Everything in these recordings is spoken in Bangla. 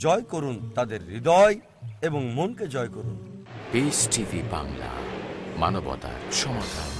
জয় করুন তাদের হৃদয় এবং মনকে জয় করুন। বাংলা মানবতার সমাধান।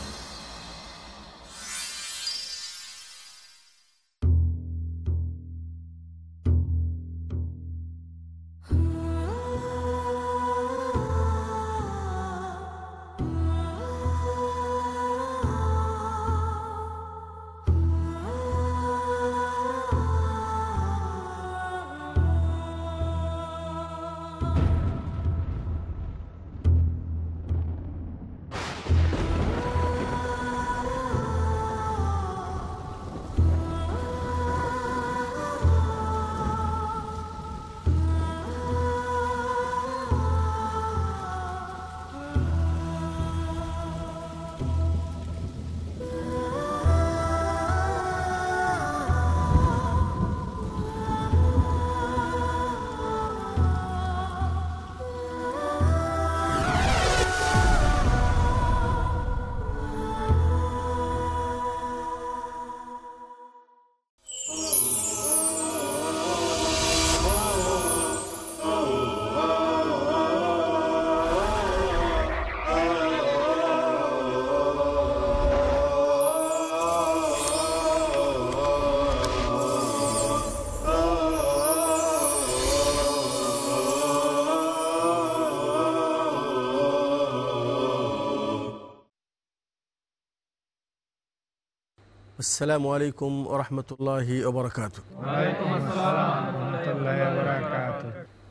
আসসালামু আলাইকুম ওরহমতুল্লাহি ওবরকাত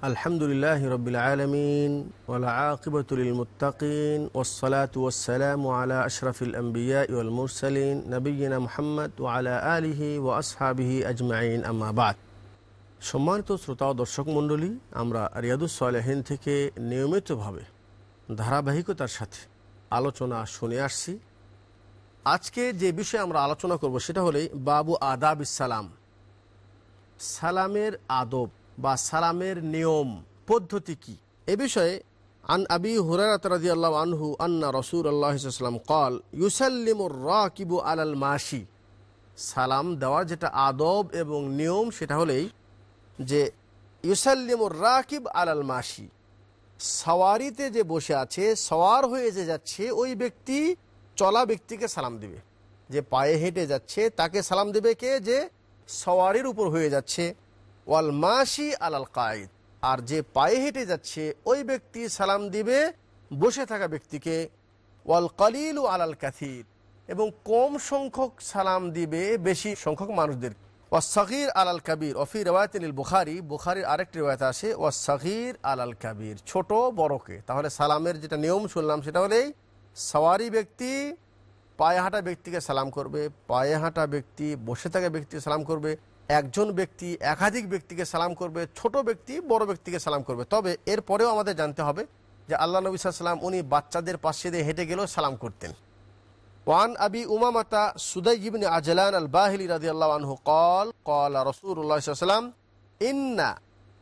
আলহামদুলিল্লাহ রবিল আলমিন ওলাকিবতুলমতাকিন ওসলাত ওসালাম আলা আশরফিল আম্বিয়া ওয়াল মুরসালিন নবীনা মোহাম্মদ ওয়ালা আলিহি ও আসহাবিহি আজমাইন আম্মাবাদ সম্মানিত শ্রোতা ও দর্শক মণ্ডলী আমরা রিয়াদুসালেহীন থেকে নিয়মিতভাবে ধারাবাহিকতার সাথে আলোচনা শুনে আসছি। আজকে যে বিষয়ে আমরা আলোচনা করব সেটা হলে বাবু আদাব সালাম। সালামের আদব বা সালামের নিয়ম পদ্ধতি কি? এ বিষয়ে আন আবি হুরারাত রাদিয়াল্লাহু আনহু আন্না রসুল আল্লাহাম কল, ইউসাল্লিমুর রাকিবু আলাল মাসি সালাম দেওয়ার যেটা আদব এবং নিয়ম সেটা হলেই যে ইউসাল্লিমুর রাকিব আলাল মাসি সওয়ারিতে যে বসে আছে, সওয়ার হয়ে যে যাচ্ছে, ওই ব্যক্তি চলা ব্যক্তিকে সালাম দিবে। যে পায়ে হেঁটে যাচ্ছে, তাকে সালাম দেবে কে? যে সওয়ারির উপর হয়ে যাচ্ছে। ওয়াল মাসি আলাল কায়েদ আর যে পায়ে হেঁটে যাচ্ছে, ওই ব্যক্তি সালাম দিবে বসে থাকা ব্যক্তিকে। ওয়াল কালিল ও আলাল কাথির এবং কম সংখ্যক সালাম দিবে বেশি সংখ্যক মানুষদের। ওয়া সগির আলাল কাবির। অফি রেওয়ায়তিল বুখারি। বুখারির আরেকটি রেওয়ায়ত আসে ওয়া সগির আলাল কাবির। ছোট বড়কে তাহলে সালামের যেটা নিয়ম শুনলাম সেটা হলেই সওয়ারি ব্যক্তি পায়ে হাঁটা ব্যক্তিকে সালাম করবে, পায়ে হাঁটা ব্যক্তি, বসে থাকা ব্যক্তিকে সালাম করবে, একজন ব্যক্তি, একাধিক ব্যক্তিকে সালাম করবে, ছোট ব্যক্তি, বড় ব্যক্তিকে সালাম করবে। তবে এরপরেও আমাদের জানতে হবে যে আল্লাহ নবী সাল্লাম উনি বাচ্চাদের পাশে দিয়ে হেঁটে গেলেও সালাম করতেন। ওয়ান আবি উমামাতা সুদাইবিন আজলান আল বাহিলি রাজি আল্লাহ কল কল রসুল্লাহাম ইন্না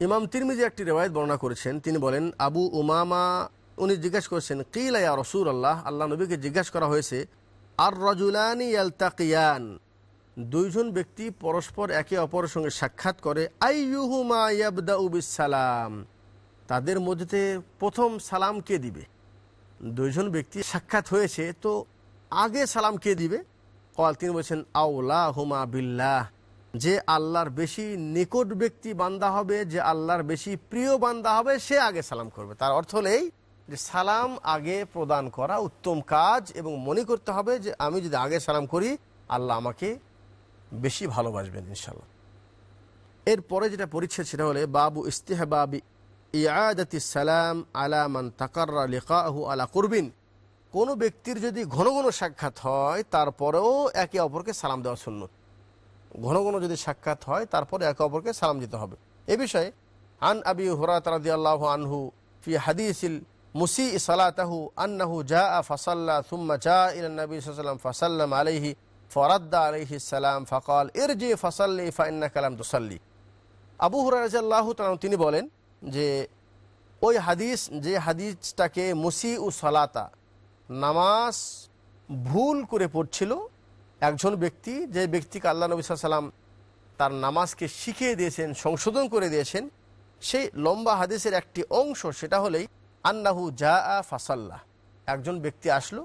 ইমাম তিরমিজি একটি রেওয়ায়ত বর্ণনা করেছেন। তিনি বলেন, আবু উমামা, উনি জিজ্ঞেস করেছেন, কিল ইয়া রসুল আল্লাহ আল্লাহ নবীকে জিজ্ঞাসা করা হয়েছে আর রজুলানি ইয়ালতাকিয়ান? দুইজন ব্যক্তি পরস্পর একে অপরের সঙ্গে সাক্ষাৎ করে, আইয়ুহুমা ইয়াবদাউ বিসালাম তাদের মধ্যে প্রথম সালাম কে দিবে? দুইজন ব্যক্তি সাক্ষাৎ হয়েছে, তো আগে সালাম কে দিবে? কল, তিনি বলছেন আউলা হুমা বিল্লাহ। যে আল্লাহর বেশি নিকট ব্যক্তি বান্দা হবে, যে আল্লাহর বেশি প্রিয় বান্দা হবে, সে আগে সালাম করবে। তার অর্থ হলেই যে সালাম আগে প্রদান করা উত্তম কাজ এবং মনে করতে হবে যে আমি যদি আগে সালাম করি, আল্লাহ আমাকে বেশি ভালোবাসবেন ইনশাল্লাহ এরপরে যেটা পরিচ্ছেদ, সেটা হলে বাবু ইস্তেহবাবি ইয়াদাতি সালাম আলা মান তাকাররা লিকাহু আলা করবিন। কোনো ব্যক্তির যদি ঘন ঘন সাক্ষাৎ হয়, তারপরেও একে অপরকে সালাম দেওয়া শূন্য ঘন ঘন যদি সাক্ষাৎ হয়, তারপরে একে অপরকে সালাম দিতে হবে। এ বিষয়ে আন আবি হুরাত রাদি আল্লাহ আনহু ফি হাদিসিল মুসি সালাতাহু আন্নাহু জা আ ফাসাল্লা থুম্মা জা ইলানবী সাল্লাম ফাসাল্লাম আলহি ফরাদ্দা আলহি সালাম ফকাল ইর জি ফাসাল্লি ফাইন্না কালাম তুসাল্লি। আবু হুরাজাল্লাহ তিনি বলেন যে, ওই হাদিস, যে হাদিসটাকে মুসি উ সালাতা, নামাজ ভুল করে পড়ছিল একজন ব্যক্তি যে ব্যক্তিকে আল্লাহ নবী সাল্লাম তার নামাজকে শিখিয়ে দিয়েছেন, সংশোধন করে দিয়েছেন সেই লম্বা হাদিসের একটি অংশ সেটা হলেই আন্নাহু জা আ ফাসাল্লাহ। একজন ব্যক্তি আসলো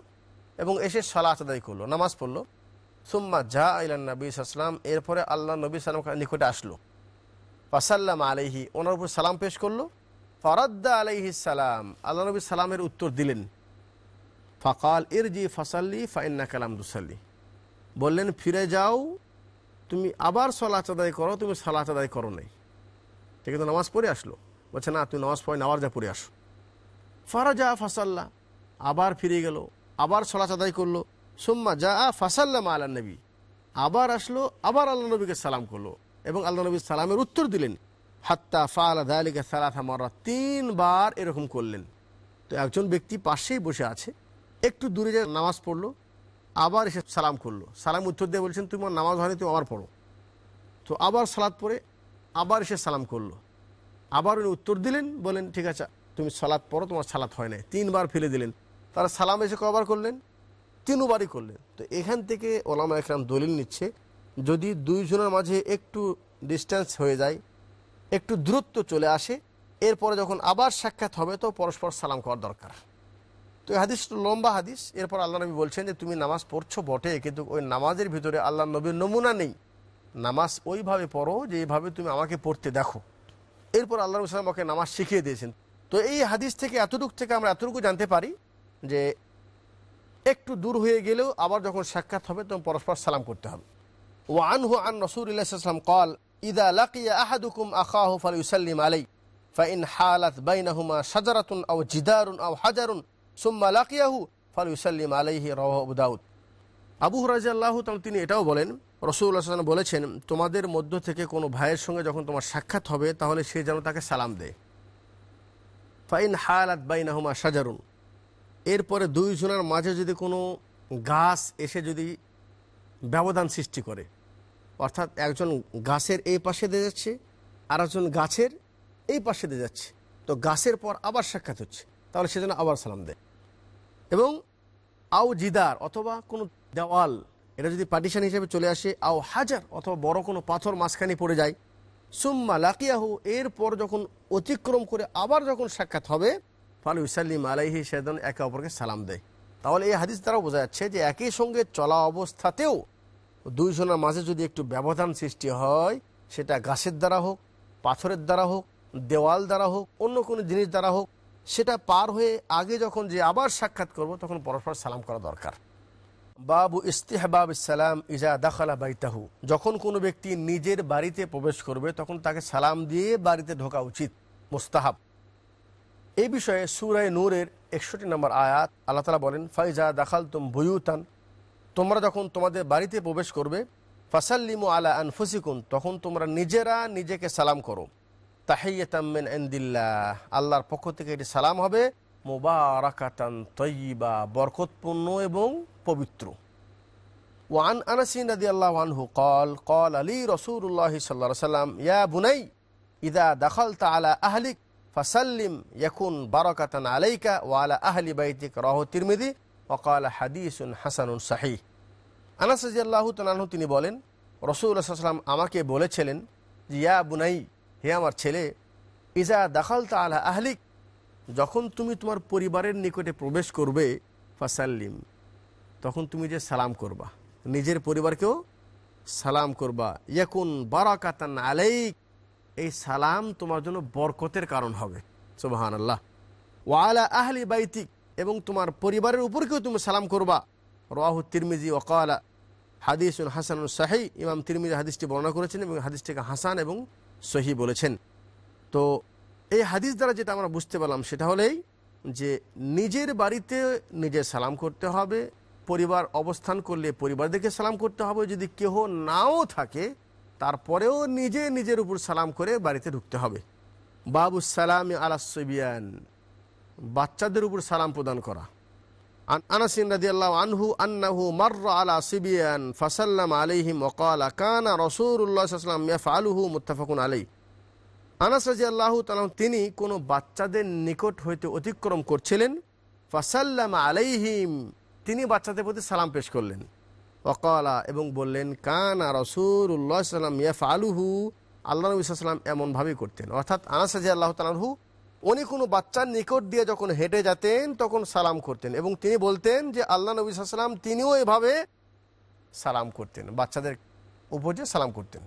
এবং এসে সালাত আদায় করল, নামাজ পড়ল। সুম্মা জা ইলান নবী সাল্লাম এরপরে আল্লাহ নবী সাল্লাম নিকটে আসলো। ফাসাল্লাম আলাইহি, ওনার উপর সালাম পেশ করল। ফরাদ্দা আলাইহি সালাম, আল্লাহ নবী সালামের উত্তর দিলেন। ফাকাল ইরজি ফাসাল্লি ফাইন্না কালাম দুসাল্লি বললেন, ফিরে যাও, তুমি আবার সলাচ আদায় করো, তুমি সালাচ আদায় করো নাই। ঠিক আছে, নামাজ পড়ে আসলো। বলছে, না, তুমি নামাজ পড়ে আবার যা পড়ে আসো। ফারাজা ফাসাল্লাহ আবার ফিরে গেল, আবার সলাচ আদায় করল। সুম্মা যা ফাসাল্লাম আল্লাহ নবী, আবার আসলো, আবার আল্লাহ নবীকে সালাম করল এবং আল্লাহ নবী সালামের উত্তর দিলেন, হাত্তা ফালা দালিকা সালাথা মারা, তিনবার এরকম করলেন। তো একজন ব্যক্তি পাশেই বসে আছে, একটু দূরে যে নামাজ পড়ল আবার এসে সালাম করল। সালাম উত্তর দিয়ে বলছেন তোমার নামাজ হয়নি, তুমি আবার পড়ো। তো আবার সালাদ পড়ে, আবার এসে সালাম করল। আবার উনি উত্তর দিলেন বলেন ঠিক আছে, তুমি সালাদ পড়ো, তোমার সালাত হয় নাই। তিনবার ফেলে দিলেন। তারা সালাম এসে কবার করলেন? তিনবারই করলেন। তো এখান থেকে ওলামা একরাম দলিল নিচ্ছে, যদি দুইজনের মাঝে একটু ডিস্টেন্স হয়ে যায়, একটু দূরত্ব চলে আসে, এরপরে যখন আবার সাক্ষাৎ হবে, তো পরস্পর সালাম করার দরকার। তো এই হাদিস লম্বা হাদিস। এরপর আল্লাহ নবী বলছেন যে, তুমি নামাজ পড়ছো বটে, কিন্তু ওই নামাজের ভিতরে আল্লাহ নবীর নমুনা নেই। নামাজ ওইভাবে পড়ো যে এইভাবে তুমি আমাকে পড়তে দেখো। এরপর আল্লাহ রবুল্লাম আমাকে নামাজ শিখিয়ে দিয়েছেন। তো এই হাদিস থেকে, এতটুক থেকে আমরা এতটুকু জানতে পারি যে, একটু দূর হয়ে গেলেও আবার যখন সাক্ষাৎ হবে, তখন পরস্পর সালাম করতে হবে। ও আনহু আন রসুল্লাহাম কল, ইদা লাকিয়া আহাদুকুম আখাহু ফাল ইউসাল্লিম আলাই ফাইন হালাত বাইনাহুমা সাজারাতুন আও জিদারুন আও হাজারুন। সোম্মা লাকিয়াহু ফালুসাল্লিম আলাইহি রহবুদাউদ আবু হরাজাল্লাহ তিনি এটাও বলেন রসুল্লাহাম বলেছেন, তোমাদের মধ্য থেকে কোনো ভাইয়ের সঙ্গে যখন তোমার সাক্ষাৎ হবে, তাহলে সে যেন তাকে সালাম দেয়। ফাইন হায়ালাত বাইনাহুমা সাজারুন এরপরে দুইজনের মাঝে যদি কোনো গাছ এসে যদি ব্যবধান সৃষ্টি করে, অর্থাৎ একজন গাছের এই পাশে দিয়ে যাচ্ছে আর একজন গাছের এই পাশে দিয়ে যাচ্ছে, তো গাছের পর আবার সাক্ষাৎ হচ্ছে, তাহলে সেজন্য আবার সালাম দেয়। এবং আও জিদার অথবা কোনো দেওয়াল, এটা যদি পার্টিশন হিসেবে চলে আসে, আও হাজার অথবা বড় কোনো পাথর মাঝখানে পড়ে যায়, সুম্মা লাকিয়াহু, এরপর যখন অতিক্রম করে আবার যখন সাক্ষাৎ হবে, ফালু ইসাল্লিম আলাইহি সেদিন একে অপরকে সালাম দেয়। তাহলে এই হাদিস দ্বারা বোঝা যাচ্ছে যে একই সঙ্গে চলা অবস্থাতেও দুইজনের মাঝে যদি একটু ব্যবধান সৃষ্টি হয়, সেটা গাছের দ্বারা হোক, পাথরের দ্বারা হোক, দেওয়াল দ্বারা হোক, অন্য কোনো জিনিস দ্বারা হোক সেটা পার হয়ে আগে যখন যে আবার সাক্ষাৎ করব, তখন পরস্পর সালাম করা দরকার। বাবু ইস্তেহবাব সালাম ইজা দাখালা বাইতাহু। যখন কোনো ব্যক্তি নিজের বাড়িতে প্রবেশ করবে, তখন তাকে সালাম দিয়ে বাড়িতে ঢোকা উচিত, মুস্তাহাব। এই বিষয়ে সুরায় নূরের একষট্টি নম্বর আয়াত আল্লাহ তালা বলেন, ফাইজা দাখাল তুম বুয়ুতান। তোমরা যখন তোমাদের বাড়িতে প্রবেশ করবে, ফাসাল্লিমু আলা আনফুসিকুন তখন তোমরা নিজেরা নিজেকে সালাম করো। তাহিয়াতাম্মিন এন্দিল্লাহ আল্লাহর পক্ষ থেকে এটি সালাম হবে। মুবারাকাতান তৈবা বরকতপূর্ণ এবং পবিত্র। ওয়ান আনাসিন রাদি আল্লাহ আনহু কল কল আলী রসুল্লাহ সাল্লা সাল্লাম ইয়া বুনাই, ইদা দখল আলা আহলিক, ফাসাল্লিম ইয়াকুন বারকাতান আলাইকা ওয়ালা আহলি বাইতিক রহ তিরমিদি ওকাল হাদিসুন হাসানুন সাহি আনাস রাজিয়াল্লাহ তালু তিনি বলেন রসুল্লাহ সাল্লাম আমাকে বলেছিলেন যে, ইয়া বুনাই হে আমার ছেলে, ইজা দাখাল তা আলা আহলিক যখন তুমি তোমার পরিবারের নিকটে প্রবেশ করবে, ফাসাল্লিম, তখন তুমি যে সালাম করবা, নিজের পরিবারকেও সালাম করবা। ইয়াকুন বারাকাতান আলাইক, এই সালাম তোমার জন্য বরকতের কারণ হবে সুবাহান আল্লাহ ওয়ালা আহলি বাইতিক, এবং তোমার পরিবারের উপরকেও তুমি সালাম করবা। রাহু তিরমিজি ওকালা হাদিসুন হাসান সাহি ইমাম তিরমিজি হাদিসটি বর্ণনা করেছেন, এবং হাদিসটিকে হাসান এবং সহি বলেছেন। তো এই হাদিস দ্বারা যেটা আমরা বুঝতে পারলাম সেটা হলেই যে নিজের বাড়িতে নিজে সালাম করতে হবে, পরিবার অবস্থান করলে পরিবারদেরকে সালাম করতে হবে, যদি কেহ নাও থাকে তারপরেও নিজে নিজের উপর সালাম করে বাড়িতে ঢুকতে হবে। বাবু সালামি আলাসবিয়ান বাচ্চাদের উপর সালাম প্রদান করা। عن انس رضي الله عنه انه مر على صبيان فسلم عليهم وقال كان رسول الله صلى الله عليه وسلم يفعله متفق عليه আনাস রাজি আল্লাহ তিনি কোনো বাচ্চাদের নিকট হইতে অতিক্রম করছিলেন ফাসাল্লাম আলাইহিম তিনি বাচ্চাদের প্রতি সালাম পেশ করলেন ওকালা এবং বললেন কানা রসুল্লাহ সাল্লাম ইয়াফ আলুহু আল্লাহ নবী সাল্লাম এমনভাবেই করতেন অর্থাৎ আনাস রাজি আল্লাহ তালাহু উনি কোনো বাচ্চার নিকট দিয়ে যখন হেঁটে যেতেন, তখন সালাম করতেন এবং তিনি বলতেন যে, আল্লাহ নবী সাল্লাম তিনিও এভাবে সালাম করতেন, বাচ্চাদের উপর যে সালাম করতেন।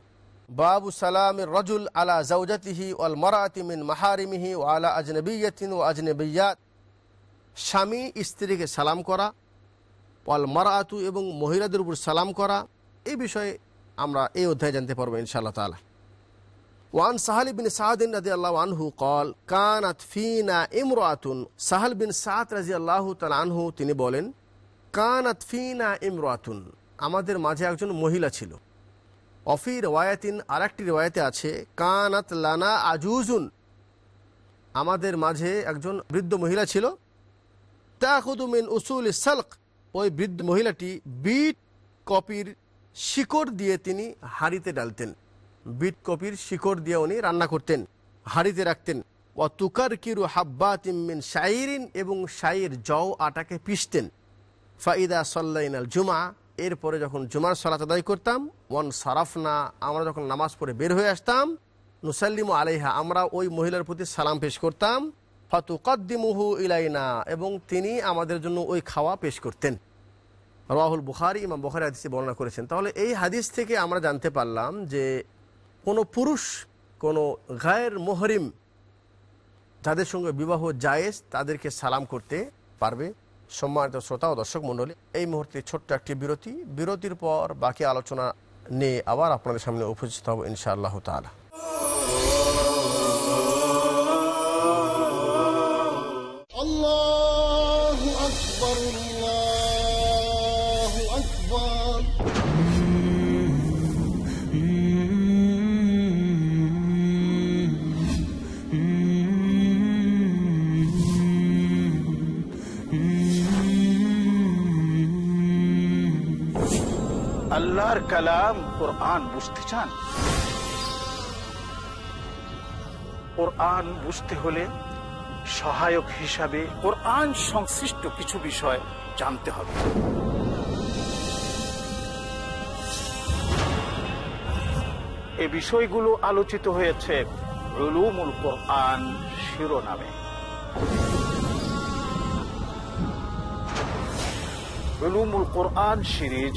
বাবু সালাম রজুল আলা জাউজাতিহি ওয়াল মারাতি মিন মাহারিমিহি ও আলা আজনবিয়াতিন ও আজনবিয়াত স্বামী স্ত্রীকে সালাম করা, ওয়াল মারাতু এবং মহিলাদের উপর সালাম করা, এই বিষয়ে আমরা এই অধ্যায়ে জানতে পারব ইনশাআল্লাহ তালা ওয়ান সাহাল বিন সাহাদিন রাজি আল্লাহ আনহু কল কানাত ফিনা ইমরাতুন সাহাল বিন সাদ রাজি আল্লাহ তাল আনহু তিনি বলেন কানাত ফিনা ইমরাতুন আমাদের মাঝে একজন মহিলা ছিল। অফি রেওয়ায়াতিন আর একটি রেওয়ায়তে আছে, কানাত লানা আজুজুন আমাদের মাঝে একজন বৃদ্ধ মহিলা ছিল। তাহুদুমিন উসুল সালক ওই বৃদ্ধ মহিলাটি বিট কপির শিকড় দিয়ে তিনি হাঁড়িতে ডালতেন। বিট কপির শিকড় দিয়ে উনি রান্না করতেন, হাঁড়িতে রাখতেন। ও তুকার কিরু হাব্বা তিমিন শাইরিন এবং শাইর জও আটাকে পিষতেন। ফাইদা সাল্লাইনাল জুমা এরপরে যখন জুমার সলাত আদায় করতাম, ওয়ান সারাফনা, আমরা যখন নামাজ পড়ে বের হয়ে আসতাম, নুসাল্লিম আলাইহা, আমরা ওই মহিলার প্রতি সালাম পেশ করতাম। ফাতুকদ্দিমুহু ইলাইনা, এবং তিনি আমাদের জন্য ওই খাওয়া পেশ করতেন। রাহুল বুখারি, ইমাম বুখারি হাদিসে বর্ণনা করেছেন। তাহলে এই হাদিস থেকে আমরা জানতে পারলাম যে কোনো পুরুষ, কোনো গায়ের মোহরিম যাদের সঙ্গে বিবাহ জায়েজ, তাদেরকে সালাম করতে পারবে। সম্মানিত শ্রোতা ও দর্শক মণ্ডলী, এই মুহূর্তে ছোট্ট একটি বিরতি। বিরতির পর বাকি আলোচনা নিয়ে আবার আপনাদের সামনে উপস্থিত হব ইনশাআল্লাহ তালা আল্লাহ আকবর আল্লাহর কালাম কোরআন বুঝতে চান? কোরআন বুঝতে হলে সহায়ক হিসাবে কোরআন সংশ্লিষ্ট কিছু বিষয় জানতে হবে। এ বিষয়গুলো আলোচিত হয়েছে রুলুমুল কোরআন শিরোনামে। রুলুমুল কোরআন সিরিজ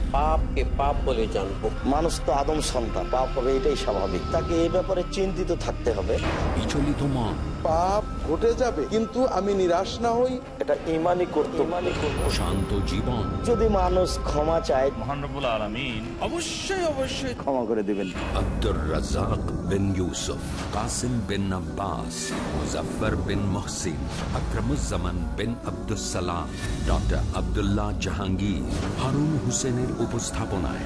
পাপকে পাপ বলে জানব। মানুষ তো আদম সন্তান পাপ হবে এটাই স্বাভাবিক। তাকে এই ব্যাপারে চিন্তিত থাকতে হবে। বিচলিত মন পাপ ঘটে যাবে। কিন্তু আমি নিরাশ না হই। এটা ইমানই করতে শান্ত জীবন। যদি মানুষ ক্ষমা চায় মহানবুল আলমিন। অবশ্যই অবশ্যই। ক্ষমা করে দিবেন। আব্দুর রাজাক বিন ইউসুফ কাসিম বিন আব্বাস মুজফর বিন মহসিন আকরমুজ্জামান বিন আব্দুস সালাম ডক্টর আব্দুল্লাহ জাহাঙ্গীর হারুন হোসেনের উপস্থাপনায়।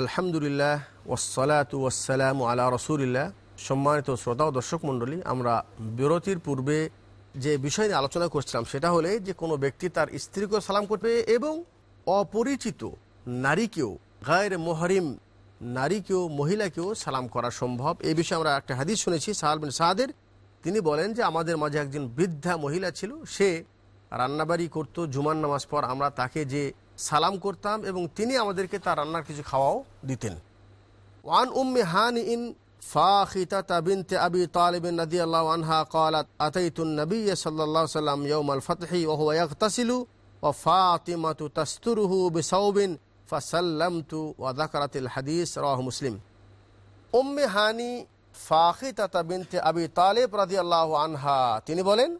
আলহামদুলিল্লাহ ওসালাত ওয়াসালাম আলা রসুলিল্লাহ। সম্মানিত শ্রোতা ও দর্শক মণ্ডলী, আমরা বিরতির পূর্বে যে বিষয় নিয়ে আলোচনা করছিলাম, সেটা হলে যে কোনো ব্যক্তি তার স্ত্রীকেও সালাম করবে এবং অপরিচিত নারীকেও, গায়ের মোহরিম নারীকেও, মহিলাকেও সালাম করা সম্ভব। এই বিষয়ে আমরা একটা হাদিস শুনেছি, সাহাল বিন সাহাদের তিনি বলেন যে, আমাদের মাঝে একজন বৃদ্ধা মহিলা ছিল, সে রান্নাবাড়ি করতো, জুমার নামাজ পর আমরা তাকে যে সালাম করতাম এবং তিনি আমাদেরকে তার রান্নার কিছু খাওয়াও দিতেন وعن أم هانئ فاخته بنت أبي طالب رضي الله عنها قالت أتيت النبي صلى الله عليه وسلم يوم الفتح وهو يغتسل وفاطمة تستره بثوب فسلمت وذكرت الحديث رواه مسلم উম্মে হানি ফাখিতাতা বিনতে আবি তালেব রাদিয়াল্লাহু আনহা তিনি বলেন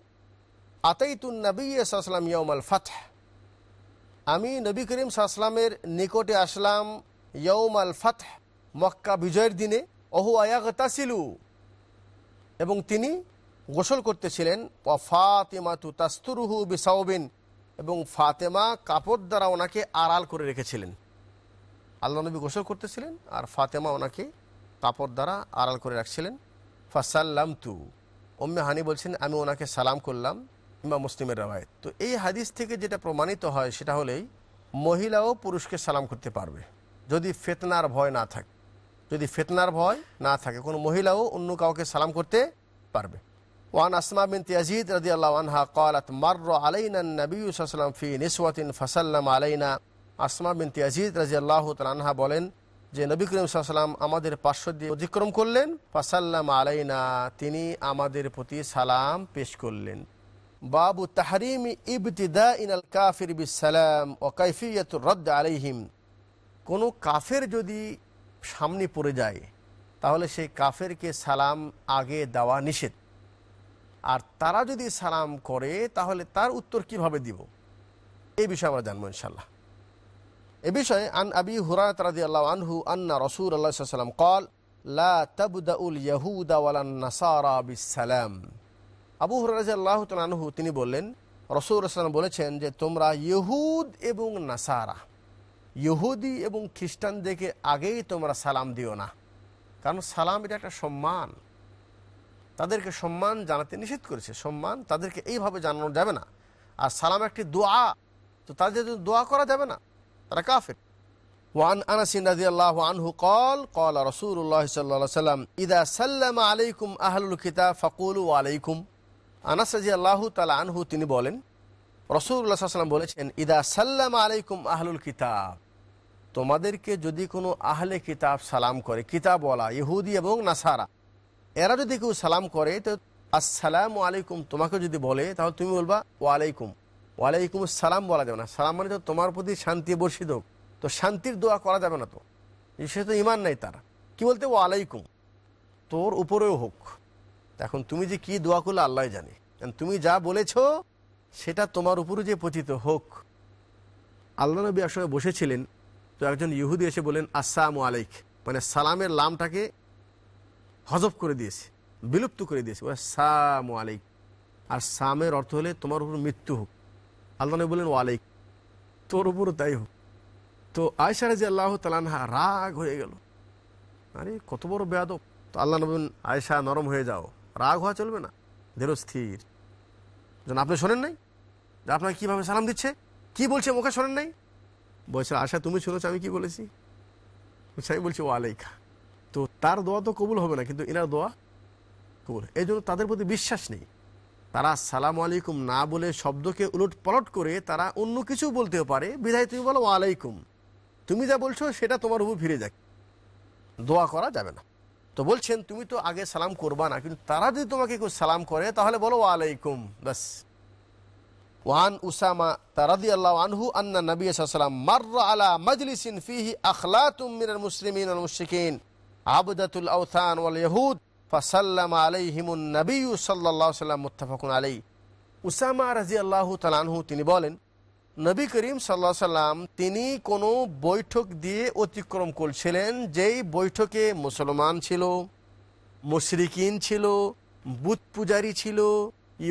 আতাইতুন নবী সাল্লাম ইয়ৌমাল ফাতহ আমি নবী করিম সাল্লামের নিকটে আসলাম ইয়ৌমাল ফাতহ, মক্কা বিজয়ের দিনে। অহু আয়াগতাসিলু। এবং তিনি গোসল করতেছিলেন ও ফাতেমাতু তাস্তুরুহু বিসাউবিন। এবং ফাতেমা কাপড় দ্বারা ওনাকে আড়াল করে রেখেছিলেন। আল্লাহ নবী গোসল করতেছিলেন আর ফাতেমা ওনাকে কাপড় দ্বারা আড়াল করে রাখছিলেন। ফাসাল্লাম তু ওম্মে হানি বলছেন, আমি ওনাকে সালাম করলাম। কিংবা মুসলিমের রেওয়ায়ত। তো এই হাদিস থেকে যেটা প্রমাণিত হয়, সেটা হলেই মহিলাও পুরুষকে সালাম করতে পারবে, যদি ফেতনার ভয় না থাকে। যদি ফেতনার ভয় না থাকে, কোনো মহিলাও অন্য কাউকে সালাম করতে পারবে। ওয়ান আসমা বিন তিয়াজিদ রাজি আল্লাহা আনহা কলাত মার আলাইনা নবী ফি নিসওয়াতিন ফাসাল্লাম আলাইনা। আসমা বিন তিয়াজিদ রাজি আল্লাহ তালহা বলেন যে, নবী করিম সাল্লাম আমাদের পার্শ্ব দিয়ে অতিক্রম করলেন, ফাসাল্লাম আলাইনা, তিনি আমাদের প্রতি সালাম পেশ করলেন। বাবু তাহরিম ইবতিদা ইনাল কাফির বিসালাম ও কৈফিয়তুর রদ্দ আলাইহিম। কোনো কাফের যদি সামনে পড়ে যায়, তাহলে সেই কাফেরকে সালাম আগে দেওয়া নিষেধ। আর তারা যদি সালাম করে, তাহলে তার উত্তর কীভাবে দিব? এই বিষয়ে আমরা জানব ইনশাল্লাহ এ বিষয়ে আন আবি হুরাত রাদি আল্লাহ আনহু আন্না রসুল আল্লাহ সাল্লাম কল, লা তাবদাউল ইয়াহুদা ওয়ালান নাসারা বিসালাম আবু হুরাজ আল্লাহ আনহু তিনি বললেন রসুল আসলাম বলেছেন যে তোমরা ইহুদ এবং নাসারা ইহুদি এবং খ্রিস্টানদেরকে আগেই তোমরা সালাম দিও না কারণ সালাম এটা একটা সম্মান তাদেরকে সম্মান জানাতে নিষেধ করেছে সম্মান তাদেরকে এইভাবে জানানো যাবে না আর সালাম একটি দোয়া তো তাদের জন্য দোয়া করা যাবে না তারা কাফের وعن انس رضي الله عنه قال قال رسول الله صلى الله عليه وسلم اذا سلم عليكم اهل الكتاب فقولوا عليكم আনাস রাজি আল্লাহ তালা আনহু তিনি বলেন রসুল্লাহ সাল্লাম বলেছেন, ইদা সাল্লাম আলাইকুম আহলুল কিতাব। তোমাদেরকে যদি কোনো আহলে কিতাব সালাম করে, কিতাবওয়ালা, ইহুদি এবং নাসারা, এরা যদি কেউ সালাম করে, তো আসসালাম আলাইকুম তোমাকে যদি বলে, তাহলে তুমি বলবা, ওয়ালাইকুম। ওয়ালাইকুম সালাম বলা যাবে না। সালাম মানে তো তোমার প্রতি শান্তি বর্ষিত হোক। তো শান্তির দোয়া করা যাবে না তো। সে তো ইমান নাই তারা। কি বলতে? ওয়ালাইকুম। তোর উপরেও হোক। এখন তুমি যে কি দোয়া করলে আল্লাহ জানে। তুমি যা বলেছ, সেটা তোমার উপরে যে পতিত হোক। আল্লাহ নবী আসলে বসেছিলেন, তো একজন ইহুদি এসে বলেন আসসালামু আলাইক। মানে সালামের লামটাকে হজব করে দিয়েছে, বিলুপ্ত করে দিয়েছে। সামু আলাইক। আর সামের অর্থ হলে তোমার উপর মৃত্যু হোক। আল্লাহ নবী বলেন ওয়ালাইক। তোর উপরও তাই হোক। তো আয়সা রাজি আল্লাহ তালানহা রাগ হয়ে গেল। আরে, কত বড় বেয়াদব। তো আল্লাহ নবীন আয়সা নরম হয়ে যাও। রাগ হওয়া চলবে না। ধীরস্থির যেন আপনি শোনেন নাই? যে আপনাকে কীভাবে সালাম দিচ্ছে? কি বলছে মুখে শোনেন নাই? বলছে আশা তুমি শুনেছো আমি কি বলেছি? আমি বলছি ও আলাইকা তো তার দোয়া তো কবুল হবে না, কিন্তু এনার দোয়া কবুল এই জন্য তাদের প্রতি বিশ্বাস নেই। তারা সালাম আলাইকুম না বলে শব্দকে উলট পলট করে তারা অন্য কিছু বলতেও পারে। বিধায় তুমি বলো, ওয়ালাইকুম। তুমি যা বলছো, সেটা তোমার উপর ফিরে যাক। দোয়া করা যাবে না। তো বলছেন, তুমি তো আগে সালাম করবা না, কিন্তু তারা যদি তোমাকে কেউ সালাম করে, তাহলে বলো, ওয়ালাইকুম। ব্যাস। ওয়ান উসামা তারাদি আল্লাহ আনহু আন্না নবী সাল্লাম মাররা আলা মাজলিসিন ফিহি আখলাতুম মিনাল মুসলিমিন মুশরিকিন। আবদাতুল আওথান ওয়াল ইয়াহুদ, ফাসাল্লামা আলাইহিমুন নবী সাল্লাল্লাহু সাল্লাম মুত্তাফাকুন আলাইহি। উসামা রাদিয়াল্লাহু তাআলা আনহু, তিনি বলেন নবী করিম সাল্লাহ সাল্লাম তিনি কোনো বৈঠক দিয়ে অতিক্রম করছিলেন যেই বৈঠকে মুসলমান ছিল, মুশরিকিন ছিল বুত পূজারী ছিল,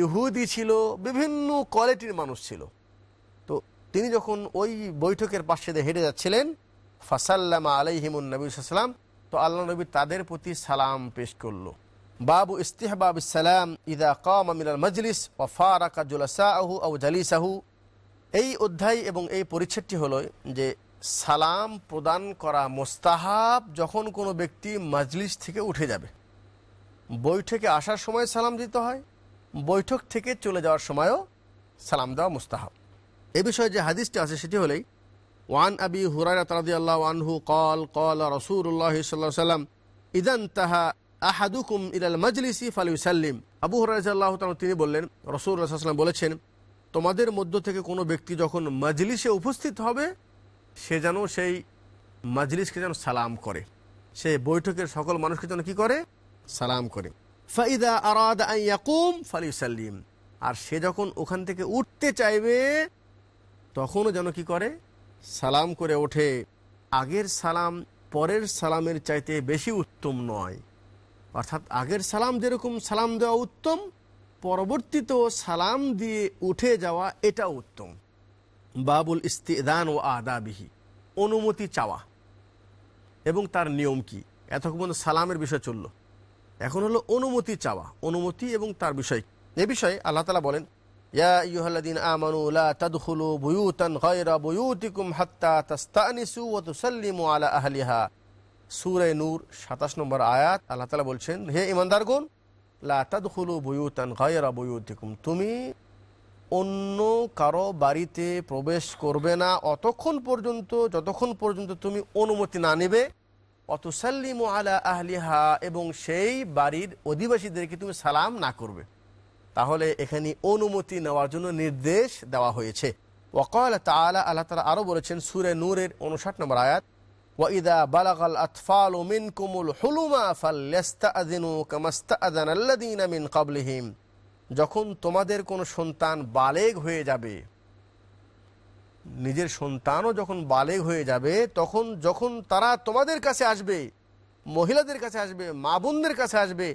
ইহুদি ছিল, বিভিন্ন কোয়ালিটির মানুষ ছিল। তো তিনি যখন ওই বৈঠকের পাশে হেঁটে যাচ্ছিলেন, ফাসাল্লামা আলাইহিমুন নবী সাল্লাম তো আল্লাহ নবী তাদের প্রতি সালাম পেশ করল। বাবু ইস্তিহবাব সালাম, ইদা কাম মিনাল মজলিস ও ফারাকা জুলাসাহু আউ জালিসাহু। এই অধ্যায় এবং এই পরিচ্ছেদটি হলো যে সালাম প্রদান করা মোস্তাহাব যখন কোনো ব্যক্তি মাজলিস থেকে উঠে যাবে। বৈঠকে আসার সময় সালাম দিতে হয়, বৈঠক থেকে চলে যাওয়ার সময়ও সালাম দেওয়া মুস্তাহাব। এ বিষয়ে যে হাদিসটি আছে সেটি হলেই, ওয়ান আবি হুরায়রা রাদিয়াল্লাহু আনহু কল কল আলাইহি সাল্লাম ইদান তাহা আহাদুকুম ইলাল মাজলিসি ফালিউসাল্লিম। আবু রাদিয়াল্লাহু তিনি বললেন, রাসূলুল্লাহ সাল্লাল্লাহু বলেছেন তোমাদের মধ্য থেকে কোনো ব্যক্তি যখন মাজলিসে উপস্থিত হবে, সে যেন সেই মাজলিসকে যেন সালাম করে। সে বৈঠকের সকল মানুষকে যেন কি করে? সালাম করে। ফাইদা আরাদ ইয়াকুম ফালিউসাল্লিম। আর সে যখন ওখান থেকে উঠতে চাইবে, তখনও যেন কি করে? সালাম করে ওঠে। আগের সালাম পরের সালামের চাইতে বেশি উত্তম নয়। অর্থাৎ আগের সালাম যেরকম সালাম দেওয়া উত্তম পরবর্তীতেও সালাম দিয়ে উঠে যাওয়া এটা উত্তম। বাবুল ইস্তিদান ও আদাবিহি, অনুমতি চাওয়া। এবং তার নিয়ম কি? এতক্ষণ সালামের বিষয় চলল। এখন হলো অনুমতি চাওয়া, অনুমতি এবং তার বিষয়। এ বিষয়ে আল্লাহ তালা বলেন সূরা নূর 27 নম্বর আয়াত, আল্লাহ বলছেন, হে ঈমানদারগণ তুমি অন্য কারও বাড়িতে প্রবেশ করবে না অতক্ষণ পর্যন্ত, যতক্ষণ পর্যন্ত তুমি অনুমতি না নেবে। অতসাল্লিমু আলা আহলিহা এবং সেই বাড়ির অধিবাসীদেরকে তুমি সালাম না করবে। তাহলে এখানে অনুমতি নেওয়ার জন্য নির্দেশ দেওয়া হয়েছে। ওকাল তালা আল্লাহ তালা আরও বলেছেন, সুরে নূরের উনষাট নম্বর আয়াত ওয়াইদা বালাগাল আতফাল মিন কুমুল হুলুমা ফাল্লাস্তাদিনু কামাস্তাদান আল্লাদিন মিন কাবলিহিম যখন তোমাদের কোনো সন্তান বালেগ হয়ে যাবে, নিজের সন্তানও যখন বালেগ হয়ে যাবে, তখন যখন তারা তোমাদের কাছে আসবে, মহিলাদের কাছে আসবে, মা বোনদের কাছে আসবে,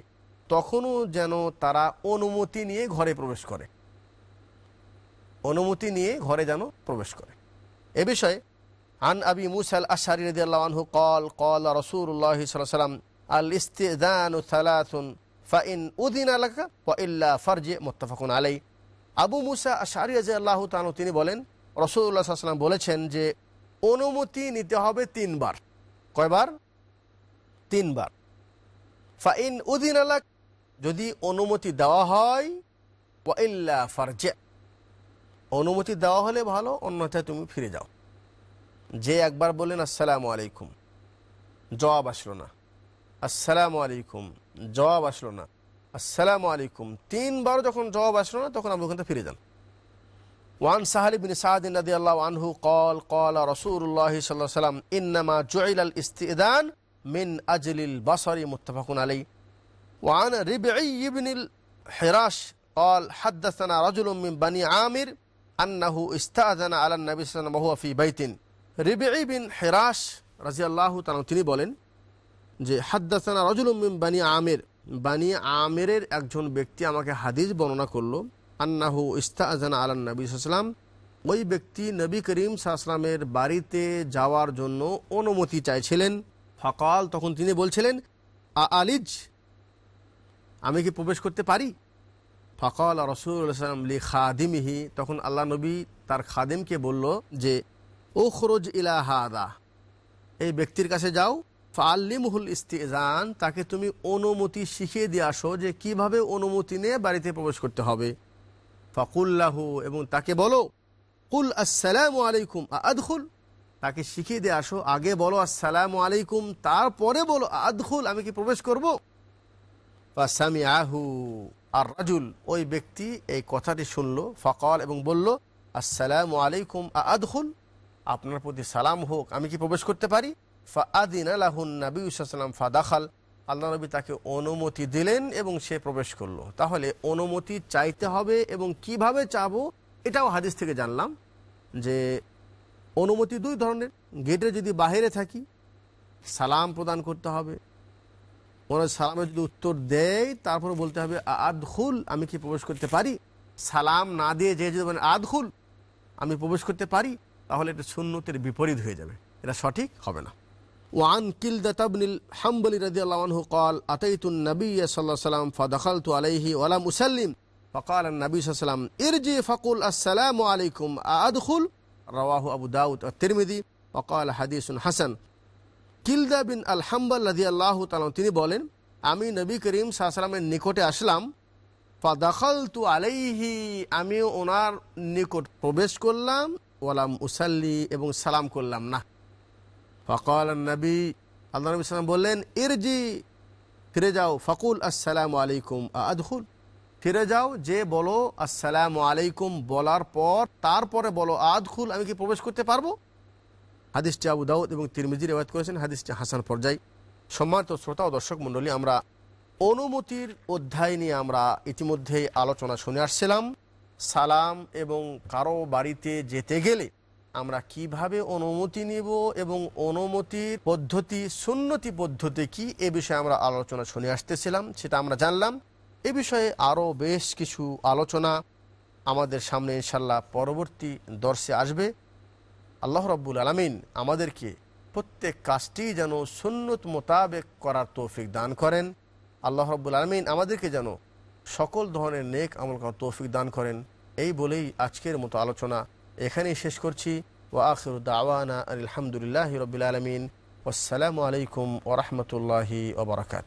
তখনও যেন তারা অনুমতি নিয়ে ঘরে প্রবেশ করে। অনুমতি নিয়ে ঘরে যেন প্রবেশ করে। এ বিষয়ে আন আবি মুসাল আশারি রদিয়াল্লাহ আনহু কল কল রসুল্লাহ সাল্লাম আল ইস্তেদান সালাতুন ফাইন উদিন আলাকা ইল্লা ফারজে মোত্তাফাকুন আলাই আবু মুসা আশারি রাজি আল্লাহ তানু তিনি বলেন রসুল্লাহ সাল্লাম বলেছেন যে, অনুমতি নিতে হবে তিনবার। কয়বার? তিনবার। ফাইন উদিন আলাক, যদি অনুমতি দেওয়া হয় ইল্লা ফারজে। অনুমতি দেওয়া হলে ভালো, অন্যথায় তুমি ফিরে যাও। যে একবার বললেন আসসালামু আলাইকুম জবাব আসলো না আসসালামু আলাইকুম জবাব আসলো না আসসালামু আলাইকুম তিনবার যখন জবাব আসলো না তখন আপনি ওখান থেকে ফিরে যান ওয়ান সাহালি বিন সাহাদিন রাদি আল্লাহ আনহু কল কল রসুল্লাহ সাল্লাহ সাল্লাম ইন্নামা জুইল আল ইস্তিদান মিন আজলিল বাসরি মুত্তাফাকুন আলাই وعن ربعي بن الحراش قال حدثنا رجل من بني عامر أنه استأذن على النبي صلى الله عليه وسلم وهو في بيت রেবেঈ বিন হেরাস রাজিয়াল্লাহ তালাম তিনি বলেন যে, হাদ্দাসানা রজুলুমিম বানি আমের। বানি আমেরের একজন ব্যক্তি আমাকে হাদিস বর্ণনা করল, আন্নাহু ইস্তা আজান আলান নবী সাল্লাম ওই ব্যক্তি নবী করিম সাহসালামের বাড়িতে যাওয়ার জন্য অনুমতি চাইছিলেন। ফকাল, তখন তিনি বলছিলেন, আ আলিজ, আমি কি প্রবেশ করতে পারি? ফকাল রসুল সাল্লাম লি খাদিমিহি, তখন আল্লাহ নবী তার খাদিমকে বলল যে ও খরজ এই ব্যক্তির কাছে যাও। ফাল্লিমহুল ইস্তিজান তাকে তুমি অনুমতি শিখিয়ে দিয়ে আসো যে কীভাবে অনুমতি নিয়ে বাড়িতে প্রবেশ করতে হবে। ফাকুল্লাহু এবং তাকে বলো, কুল আসসালামু আলাইকুম আদখুল তাকে শিখিয়ে দিয়ে আসো, আগে বলো, আসসালামু আলাইকুম, তারপরে বলো আদখুল আমি কি প্রবেশ করব? ফাসামি আহু আর রাজুল ওই ব্যক্তি এই কথাটি শুনল, ফকল, এবং বলল, আসসালামু আলাইকুম আদখুল আপনার প্রতি সালাম হোক, আমি কি প্রবেশ করতে পারি? ফাদিন আলাহুন নবী সাল্লাম ফাদাখাল। আল্লাহ নবী তাকে অনুমতি দিলেন এবং সে প্রবেশ করল। তাহলে অনুমতি চাইতে হবে এবং কীভাবে চাবো এটাও হাদিস থেকে জানলাম যে অনুমতি দুই ধরনের। গেটে যদি বাইরে থাকি, সালাম প্রদান করতে হবে। ওনার সালামের যদি উত্তর দেয়, তারপরে বলতে হবে আদখুল, আমি কি প্রবেশ করতে পারি? সালাম না দিয়ে যে যদি আদখুল, আমি প্রবেশ করতে পারি? তাহলে এটা সুন্নতের বিপরীত হয়ে যাবে এটা সঠিক হবে না وعن كلدة بن الحنبل رضي الله عنه قال أتيت النبي صلى الله عليه وسلم فدخلت عليه ولم أسلم فقال النبي صلى الله عليه وسلم ارجع فقل السلام عليكم أدخل رواه أبو داود الترمذي وقال حديث حسن কিলদা বিন আল হাম্বাল রাজি আল্লাহ তালাম তিনি বলেন আমি নবী করিম সাহসালামের নিকটে আসলাম ফাদাখাল তু আলাইহি আমি ওনার নিকট প্রবেশ করলাম ওয়ালাম উসাল্লি এবং সালাম করলাম, না। ফকাল নবী, আল্লাহ নবী সালাম বললেন, ইরজি, ফিরে যাও। ফকুল, আসসালামু আলাইকুম আদহুল ফিরে যাও, যে বলো, আসসালামু আলাইকুম বলার পর, তারপরে বলো আদখুল, আমি কি প্রবেশ করতে পারব? হাদিসটি আবু দাউদ এবং তিরমিজি রেওয়াত করেছেন, হাদিসটি হাসান পর্যায়। সম্মানিত শ্রোতা ও দর্শক মণ্ডলী, আমরা অনুমতির অধ্যায় নিয়ে আমরা ইতিমধ্যেই আলোচনা শুনে আসছিলাম। সালাম এবং কারও বাড়িতে যেতে গেলে আমরা কীভাবে অনুমতি নিব এবং অনুমতির পদ্ধতি, সুন্নতি পদ্ধতি কি এ বিষয়ে আমরা আলোচনা শুনে আসতেছিলাম, সেটা আমরা জানলাম। এ বিষয়ে আরও বেশ কিছু আলোচনা আমাদের সামনে ইনশাল্লাহ পরবর্তী দর্শে আসবে। আল্লাহ রব্বুল আলমিন আমাদেরকে প্রত্যেক কাজটি যেন সুন্নত মোতাবেক করার তৌফিক দান করেন। আল্লাহ রব্বুল আলমিন আমাদেরকে যেন সকল ধরনের নেক আমল করার তৌফিক দান করেন। এই বলেই আজকের মতো আলোচনা এখানেই শেষ করছি। ও আখির দাওয়ানা আলহামদুলিল্লাহ রবিল আলমিন। আসসালামু আলাইকুম ওরহমতুল্লাহি ওবরাকাত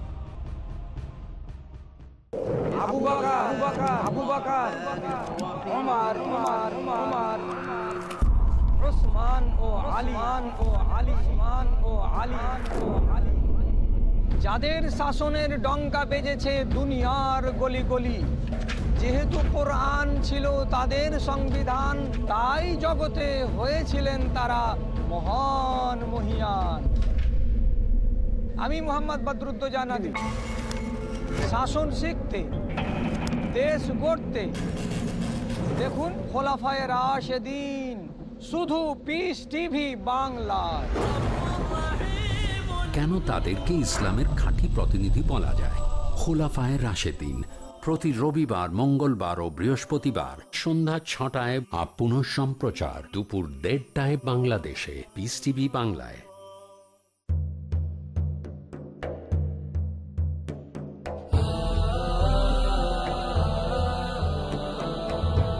যাদের শাসনের ডঙ্কা বেজেছে দুনিয়ার গলি গলি, যেহেতু কোরআন ছিল তাদের সংবিধান, তাই জগতে হয়েছিলেন তারা মহান মহিয়ান। আমি মোহাম্মদ বদরুদ্দোজানাদি শাসন শিখতে, দেশ গড়তে। দেখুন খোলাফায় রাশেদিন, শুধু পিস টিভি বাংলায়। কেন তাদেরকে ইসলামের খাঁটি প্রতিনিধি বলা যায়? খোলাফায় রাশেদিন, প্রতি রবিবার, মঙ্গলবার ও বৃহস্পতিবার সন্ধ্যা ছটায় আপ সম্প্রচার দুপুর দেড়টায় বাংলাদেশে, পিস টিভি বাংলায়।